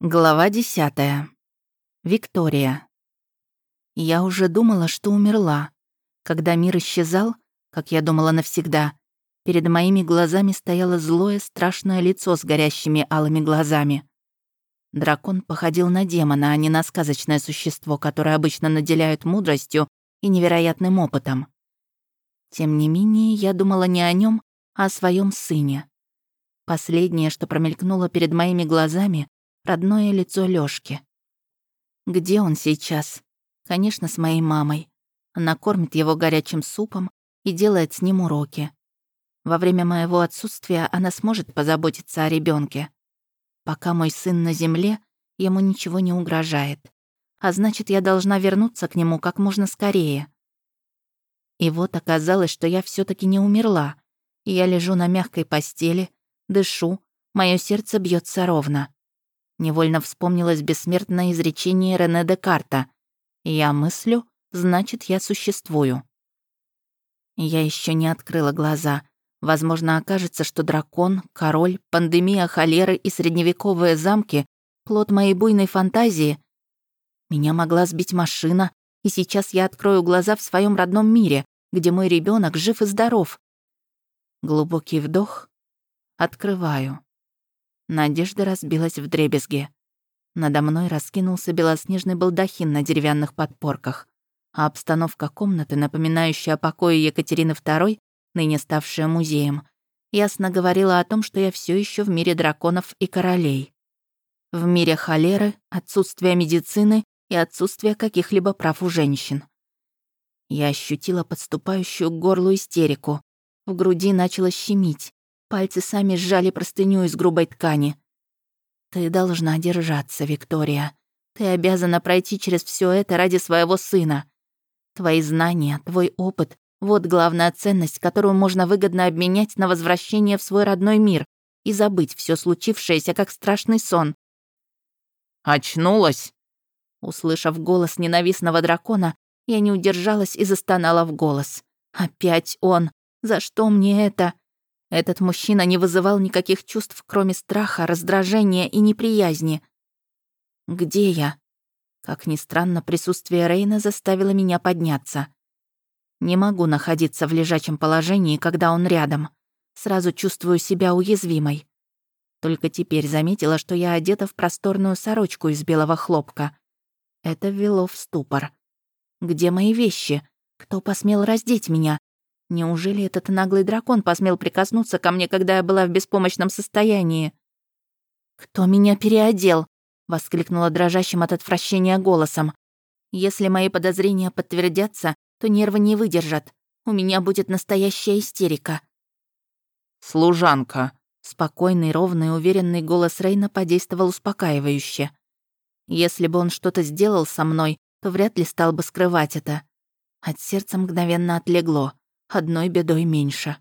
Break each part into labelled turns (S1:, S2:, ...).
S1: Глава десятая. Виктория. Я уже думала, что умерла. Когда мир исчезал, как я думала навсегда, перед моими глазами стояло злое, страшное лицо с горящими алыми глазами. Дракон походил на демона, а не на сказочное существо, которое обычно наделяют мудростью и невероятным опытом. Тем не менее, я думала не о нем, а о своем сыне. Последнее, что промелькнуло перед моими глазами, родное лицо Лёшки. Где он сейчас? Конечно, с моей мамой. Она кормит его горячим супом и делает с ним уроки. Во время моего отсутствия она сможет позаботиться о ребенке. Пока мой сын на земле, ему ничего не угрожает. А значит, я должна вернуться к нему как можно скорее. И вот оказалось, что я все таки не умерла. И я лежу на мягкой постели, дышу, мое сердце бьется ровно. Невольно вспомнилось бессмертное изречение Рене Декарта. «Я мыслю, значит, я существую». Я еще не открыла глаза. Возможно, окажется, что дракон, король, пандемия холеры и средневековые замки — плод моей буйной фантазии. Меня могла сбить машина, и сейчас я открою глаза в своем родном мире, где мой ребенок жив и здоров. Глубокий вдох. Открываю. Надежда разбилась в дребезге. Надо мной раскинулся белоснежный балдахин на деревянных подпорках, а обстановка комнаты, напоминающая о покое Екатерины II, ныне ставшая музеем, ясно говорила о том, что я все еще в мире драконов и королей. В мире холеры, отсутствия медицины и отсутствия каких-либо прав у женщин. Я ощутила подступающую к горлу истерику. В груди начало щемить. Пальцы сами сжали простыню из грубой ткани. «Ты должна держаться, Виктория. Ты обязана пройти через все это ради своего сына. Твои знания, твой опыт — вот главная ценность, которую можно выгодно обменять на возвращение в свой родной мир и забыть все случившееся как страшный сон».
S2: «Очнулась?»
S1: Услышав голос ненавистного дракона, я не удержалась и застонала в голос. «Опять он! За что мне это?» Этот мужчина не вызывал никаких чувств, кроме страха, раздражения и неприязни. «Где я?» Как ни странно, присутствие Рейна заставило меня подняться. Не могу находиться в лежачем положении, когда он рядом. Сразу чувствую себя уязвимой. Только теперь заметила, что я одета в просторную сорочку из белого хлопка. Это ввело в ступор. Где мои вещи? Кто посмел раздеть меня? Неужели этот наглый дракон посмел прикоснуться ко мне, когда я была в беспомощном состоянии? «Кто меня переодел?» — воскликнула дрожащим от отвращения голосом. «Если мои подозрения подтвердятся, то нервы не выдержат. У меня будет настоящая истерика».
S2: «Служанка», —
S1: спокойный, ровный, уверенный голос Рейна подействовал успокаивающе. Если бы он что-то сделал со мной, то вряд ли стал бы скрывать это. От сердца мгновенно отлегло одной бедой меньше.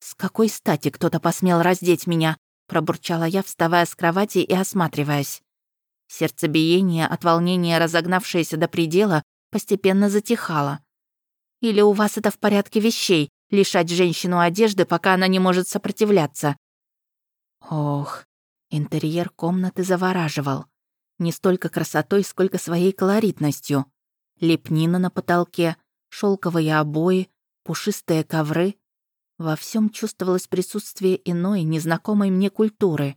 S1: «С какой стати кто-то посмел раздеть меня?» — пробурчала я, вставая с кровати и осматриваясь. Сердцебиение, от волнения разогнавшееся до предела, постепенно затихало. «Или у вас это в порядке вещей, лишать женщину одежды, пока она не может сопротивляться?» Ох, интерьер комнаты завораживал. Не столько красотой, сколько своей колоритностью. Лепнина на потолке, шелковые обои, пушистые ковры. Во всем чувствовалось присутствие иной, незнакомой мне культуры.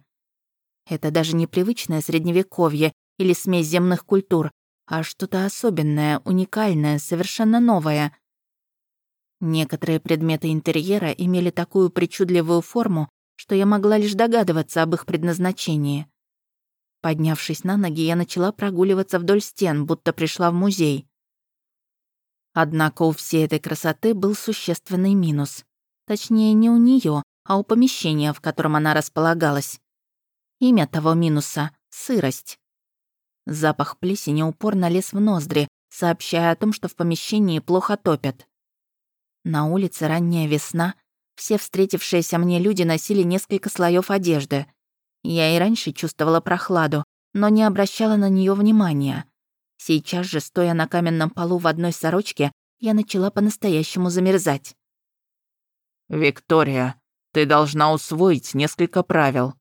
S1: Это даже не привычное средневековье или смесь земных культур, а что-то особенное, уникальное, совершенно новое. Некоторые предметы интерьера имели такую причудливую форму, что я могла лишь догадываться об их предназначении. Поднявшись на ноги, я начала прогуливаться вдоль стен, будто пришла в музей. Однако у всей этой красоты был существенный минус. Точнее, не у нее, а у помещения, в котором она располагалась. Имя того минуса — сырость. Запах плесени упорно лез в ноздри, сообщая о том, что в помещении плохо топят. На улице ранняя весна, все встретившиеся мне люди носили несколько слоев одежды. Я и раньше чувствовала прохладу, но не обращала на нее внимания. Сейчас же, стоя на каменном полу в одной сорочке, я начала по-настоящему замерзать.
S2: «Виктория, ты должна усвоить несколько правил.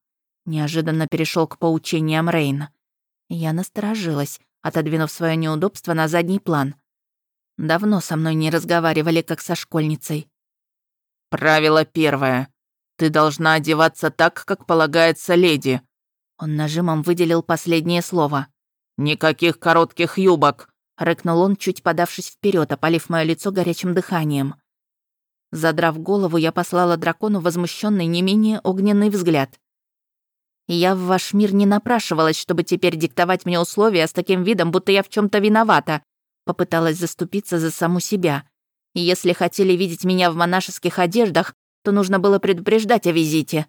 S1: Неожиданно перешел к поучениям Рейн. Я насторожилась, отодвинув свое неудобство на задний план. Давно со мной не разговаривали, как со школьницей.
S2: «Правило первое. Ты должна одеваться так, как полагается леди».
S1: Он нажимом выделил последнее слово.
S2: «Никаких коротких юбок!»
S1: — рыкнул он, чуть подавшись вперед, опалив мое лицо горячим дыханием. Задрав голову, я послала дракону возмущенный не менее огненный взгляд. Я в ваш мир не напрашивалась, чтобы теперь диктовать мне условия с таким видом, будто я в чем то виновата. Попыталась заступиться за саму себя. Если хотели видеть меня в монашеских одеждах, то нужно было предупреждать о визите.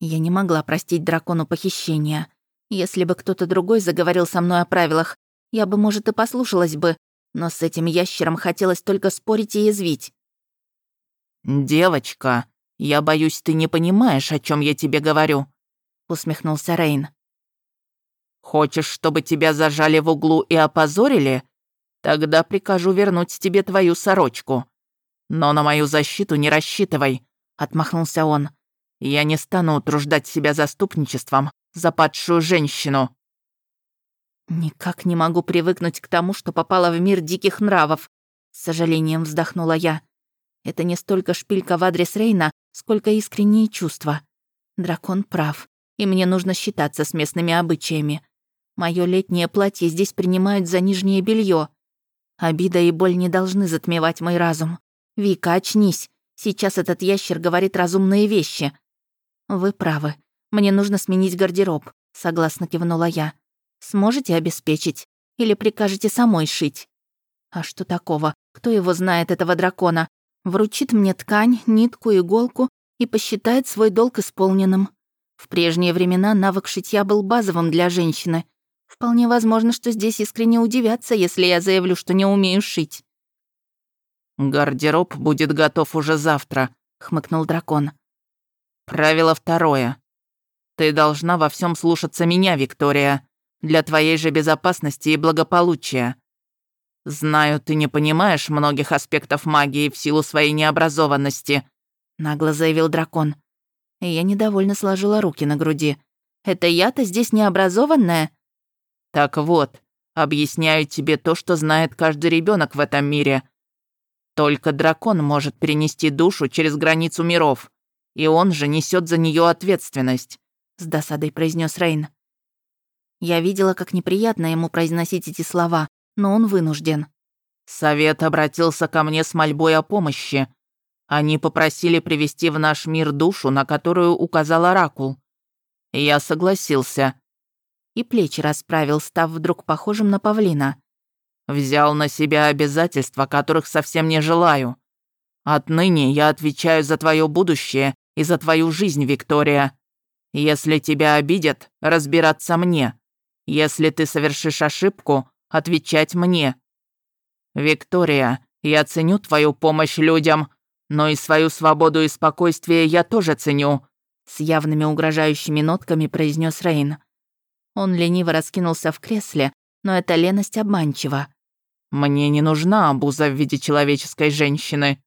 S1: Я не могла простить дракону похищения. Если бы кто-то другой заговорил со мной о правилах, я бы, может, и послушалась бы, но с этим ящером хотелось только спорить и язвить.
S2: «Девочка, я боюсь, ты не понимаешь, о чем я тебе говорю», усмехнулся Рейн. «Хочешь, чтобы тебя зажали в углу и опозорили? Тогда прикажу вернуть тебе твою сорочку. Но на мою защиту не рассчитывай», — отмахнулся он. «Я не стану утруждать себя заступничеством за падшую женщину».
S1: «Никак не могу привыкнуть к тому, что попала в мир диких нравов», — с сожалением вздохнула я. «Это не столько шпилька в адрес Рейна, сколько искренние чувства. Дракон прав и мне нужно считаться с местными обычаями. Моё летнее платье здесь принимают за нижнее белье. Обида и боль не должны затмевать мой разум. Вика, очнись. Сейчас этот ящер говорит разумные вещи. Вы правы. Мне нужно сменить гардероб, согласно кивнула я. Сможете обеспечить? Или прикажете самой шить? А что такого? Кто его знает, этого дракона? Вручит мне ткань, нитку, иголку и посчитает свой долг исполненным. В прежние времена навык шитья был базовым для женщины. Вполне возможно, что здесь искренне удивятся, если я заявлю, что не умею шить.
S2: «Гардероб будет готов уже завтра», — хмыкнул дракон. «Правило второе. Ты должна во всем слушаться меня, Виктория, для твоей же безопасности и благополучия. Знаю, ты не понимаешь многих аспектов магии в силу своей необразованности», — нагло заявил дракон
S1: я недовольно сложила руки на груди. «Это я-то здесь необразованная?»
S2: «Так вот, объясняю тебе то, что знает каждый ребенок в этом мире. Только дракон может перенести душу через границу миров, и он же несет за нее ответственность», — с досадой произнес Рейн.
S1: Я видела, как неприятно ему произносить эти слова, но он вынужден.
S2: Совет обратился ко мне с мольбой о помощи. Они попросили привести в наш мир душу, на которую указал Оракул. Я согласился.
S1: И плечи расправил, став вдруг похожим на павлина.
S2: Взял на себя обязательства, которых совсем не желаю. Отныне я отвечаю за твое будущее и за твою жизнь, Виктория. Если тебя обидят, разбираться мне. Если ты совершишь ошибку, отвечать мне. Виктория, я ценю твою помощь людям, но и свою свободу и спокойствие я тоже ценю», с явными угрожающими нотками произнес Рейн.
S1: Он лениво раскинулся в кресле, но эта леность обманчива.
S2: «Мне не нужна обуза в виде человеческой женщины».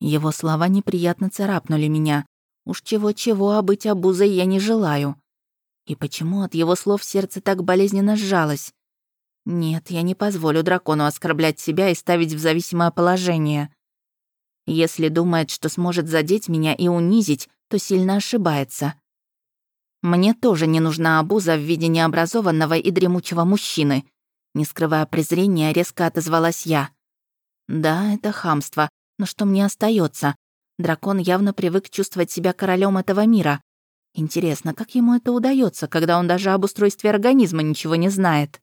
S1: Его слова неприятно царапнули меня. Уж чего-чего, а быть обузой я не желаю. И почему от его слов сердце так болезненно сжалось? Нет, я не позволю дракону оскорблять себя и ставить в зависимое положение. Если думает, что сможет задеть меня и унизить, то сильно ошибается. Мне тоже не нужна обуза в виде необразованного и дремучего мужчины. Не скрывая презрения, резко отозвалась я. Да, это хамство, но что мне остается? Дракон явно привык чувствовать себя королем этого мира. Интересно, как ему это удается, когда он даже об устройстве организма ничего не знает?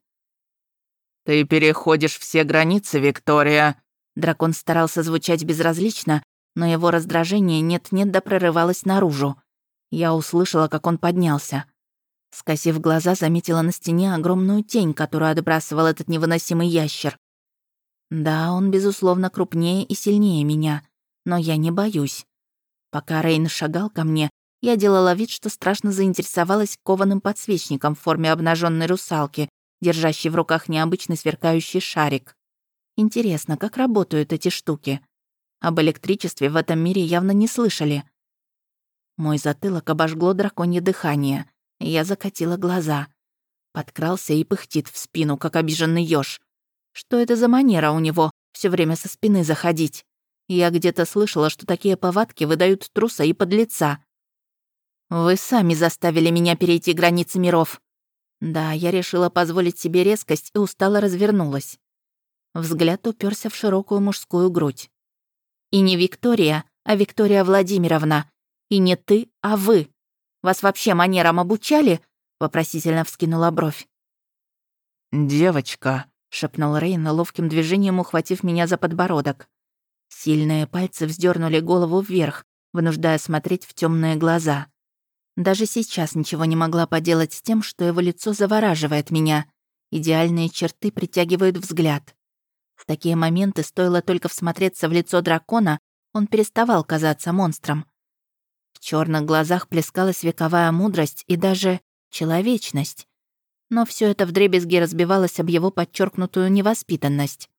S2: «Ты переходишь все границы, Виктория»,
S1: Дракон старался звучать безразлично, но его раздражение нет-нет да прорывалось наружу. Я услышала, как он поднялся. Скосив глаза, заметила на стене огромную тень, которую отбрасывал этот невыносимый ящер. Да, он, безусловно, крупнее и сильнее меня, но я не боюсь. Пока Рейн шагал ко мне, я делала вид, что страшно заинтересовалась кованым подсвечником в форме обнаженной русалки, держащей в руках необычный сверкающий шарик. Интересно, как работают эти штуки? Об электричестве в этом мире явно не слышали. Мой затылок обожгло драконье дыхание. Я закатила глаза. Подкрался и пыхтит в спину, как обиженный ёж. Что это за манера у него все время со спины заходить? Я где-то слышала, что такие повадки выдают труса и подлеца. Вы сами заставили меня перейти границы миров. Да, я решила позволить себе резкость и устало развернулась. Взгляд уперся в широкую мужскую грудь. И не Виктория, а Виктория Владимировна. И не ты, а вы. Вас вообще манерам обучали?» — вопросительно вскинула бровь.
S2: «Девочка», — шепнул Рейн, ловким движением ухватив меня за подбородок. Сильные пальцы вздернули голову вверх, вынуждая смотреть в темные глаза. Даже сейчас ничего не могла поделать с тем, что его лицо завораживает меня. Идеальные черты притягивают взгляд. В такие моменты стоило только всмотреться в лицо дракона, он переставал казаться монстром. В черных глазах плескалась вековая мудрость и даже человечность. Но все это вдребезги разбивалось об его подчеркнутую невоспитанность.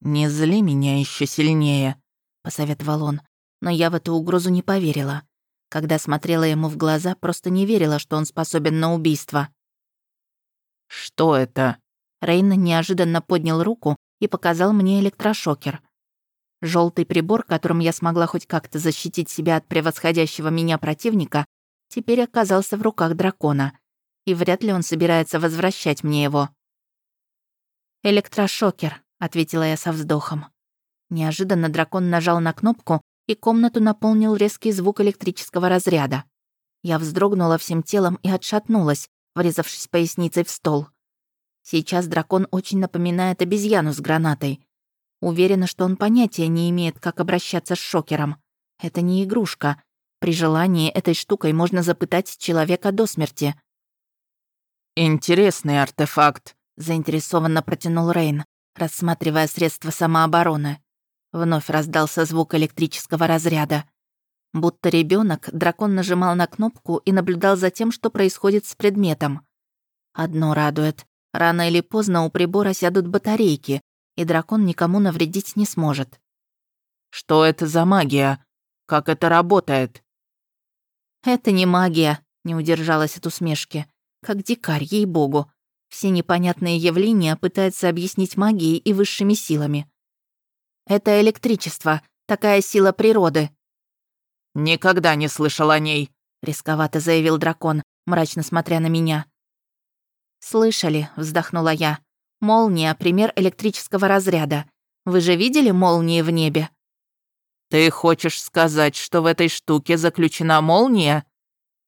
S2: «Не зли меня еще сильнее», — посоветовал он, но я в эту угрозу не поверила. Когда смотрела ему в глаза, просто не верила, что он способен на убийство. «Что это?» Рейн неожиданно поднял руку и показал мне электрошокер. Желтый прибор, которым я смогла хоть как-то защитить себя от превосходящего меня противника, теперь оказался в руках дракона, и вряд ли он собирается возвращать мне его. «Электрошокер», — ответила я со вздохом. Неожиданно дракон нажал на кнопку, и комнату наполнил резкий звук электрического разряда. Я вздрогнула всем телом и отшатнулась, врезавшись поясницей в стол. Сейчас дракон очень напоминает обезьяну с гранатой. Уверена, что он понятия не имеет, как обращаться с шокером. Это не игрушка. При желании этой штукой можно запытать человека до смерти. «Интересный артефакт», — заинтересованно протянул Рейн, рассматривая средства самообороны. Вновь раздался звук электрического разряда. Будто ребенок, дракон нажимал на кнопку и наблюдал за тем, что происходит с предметом. Одно радует. Рано или поздно у прибора сядут батарейки, и дракон никому навредить не сможет. «Что это за магия? Как это работает?» «Это не магия», — не удержалась от усмешки. «Как дикарь, ей-богу. Все непонятные явления пытаются объяснить магией и высшими силами. Это электричество, такая сила природы». «Никогда не слышал о ней», — рисковато заявил дракон, мрачно смотря на меня. «Слышали», — вздохнула я. «Молния — пример электрического разряда. Вы же видели молнии в небе?» «Ты хочешь сказать, что в этой штуке заключена молния?»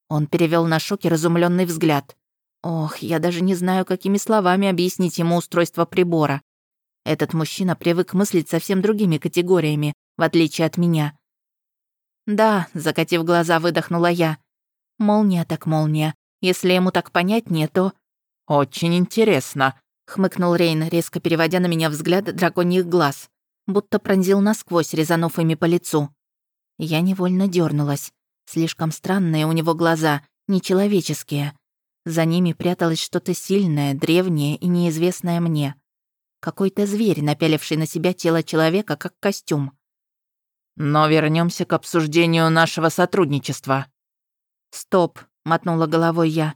S2: Он перевел на шоке разумленный взгляд. Ох, я даже не знаю, какими словами объяснить ему устройство прибора. Этот мужчина привык мыслить совсем другими категориями, в отличие от меня. «Да», — закатив глаза, выдохнула я. «Молния так молния. Если ему так понятнее, то...» «Очень интересно», — хмыкнул Рейн, резко переводя на меня взгляд драконьих глаз, будто пронзил насквозь, резанув ими по лицу. Я невольно дернулась. Слишком странные у него глаза, нечеловеческие. За ними пряталось что-то сильное, древнее и неизвестное мне. Какой-то зверь, напяливший на себя тело человека, как костюм. Но вернемся к обсуждению нашего сотрудничества. «Стоп», — мотнула головой я.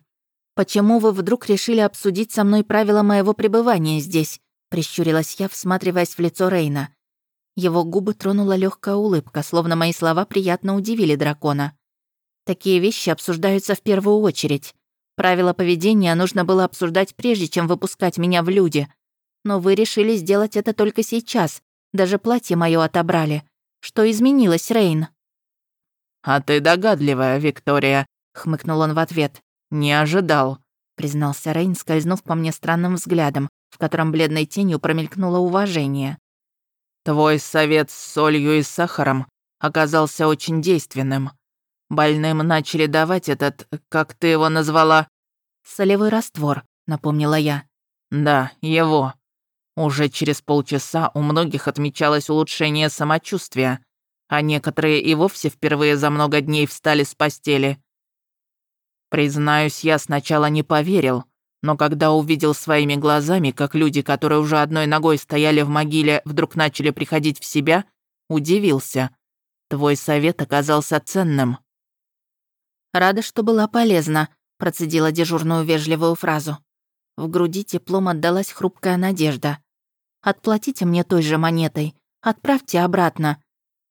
S2: «Почему вы вдруг решили обсудить со мной правила моего пребывания здесь?» — прищурилась я, всматриваясь в лицо Рейна. Его губы тронула легкая улыбка, словно мои слова приятно удивили дракона. Такие вещи обсуждаются в первую очередь. Правила поведения нужно было обсуждать прежде, чем выпускать меня в люди. Но вы решили сделать это только сейчас. Даже платье мое отобрали. Что изменилось, Рейн?» «А ты догадливая, Виктория», — хмыкнул он в ответ. «Не ожидал», — признался Рейн, скользнув по мне странным взглядом, в котором бледной тенью промелькнуло уважение. «Твой совет с солью и сахаром оказался очень действенным. Больным начали давать этот, как ты его назвала?» «Солевой раствор», — напомнила я. «Да, его. Уже через полчаса у многих отмечалось улучшение самочувствия, а некоторые и вовсе впервые за много дней встали с постели. Признаюсь, я сначала не поверил, но когда увидел своими глазами, как люди, которые уже одной ногой стояли в могиле, вдруг начали приходить в себя, удивился. Твой совет оказался ценным.
S1: «Рада, что была полезна», — процедила дежурную вежливую фразу. В груди теплом отдалась хрупкая надежда. «Отплатите мне той же монетой. Отправьте обратно».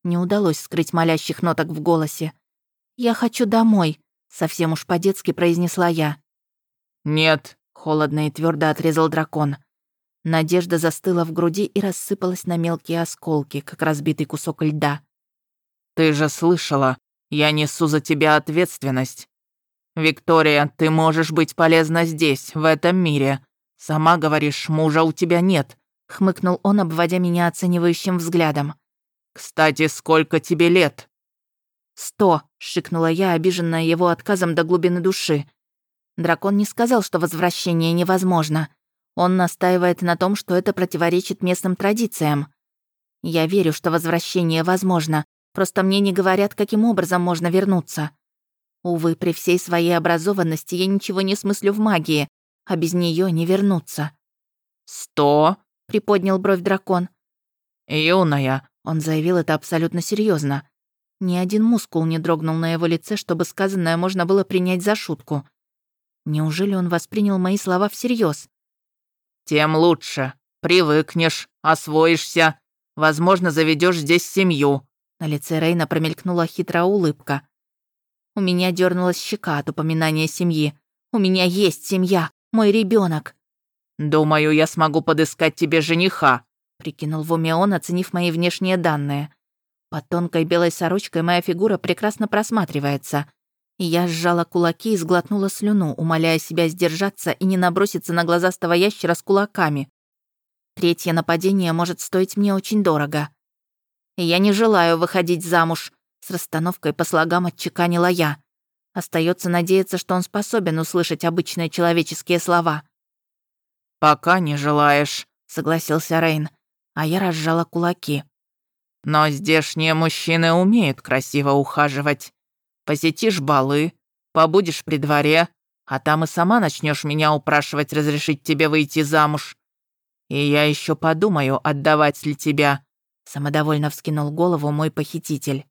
S1: Не удалось скрыть молящих ноток в голосе. «Я хочу домой», — совсем уж по-детски произнесла я.
S2: «Нет», —
S1: холодно и твердо отрезал дракон. Надежда застыла в груди и рассыпалась на мелкие осколки, как разбитый кусок льда.
S2: «Ты же слышала, я несу за тебя ответственность. Виктория, ты можешь быть полезна здесь, в этом мире. Сама говоришь, мужа у тебя нет», —
S1: хмыкнул он, обводя меня оценивающим взглядом.
S2: «Кстати, сколько тебе лет?»
S1: «Сто», — шикнула я, обиженная его отказом до глубины души. Дракон не сказал, что возвращение невозможно. Он настаивает на том, что это противоречит местным традициям. Я верю, что возвращение возможно, просто мне не говорят, каким образом можно вернуться. Увы, при всей своей образованности я ничего не смыслю в магии, а без нее не вернуться.
S2: «Сто?»
S1: — приподнял бровь дракон.
S2: «Юная», —
S1: он заявил это абсолютно серьезно. Ни один мускул не дрогнул на его лице, чтобы сказанное можно было принять за шутку. Неужели он воспринял мои слова всерьез?
S2: «Тем лучше. Привыкнешь, освоишься. Возможно, заведешь здесь семью».
S1: На лице Рейна промелькнула хитрая улыбка. У меня дернулась щека от упоминания семьи. У меня есть семья, мой ребенок.
S2: «Думаю, я смогу подыскать тебе жениха», —
S1: прикинул в уме он, оценив мои внешние данные. Под тонкой белой сорочкой моя фигура прекрасно просматривается. Я сжала кулаки и сглотнула слюну, умоляя себя сдержаться и не наброситься на глазастого ящера с кулаками. Третье нападение может стоить мне очень дорого. Я не желаю выходить замуж, с расстановкой по слогам отчеканила я. Остается надеяться, что он способен услышать обычные человеческие слова.
S2: «Пока не желаешь», —
S1: согласился Рейн, а я разжала кулаки.
S2: «Но здешние мужчины умеют красиво ухаживать. Посетишь балы, побудешь при дворе, а там и сама начнешь меня упрашивать разрешить тебе выйти замуж. И я еще подумаю, отдавать ли тебя».
S1: Самодовольно вскинул голову мой похититель.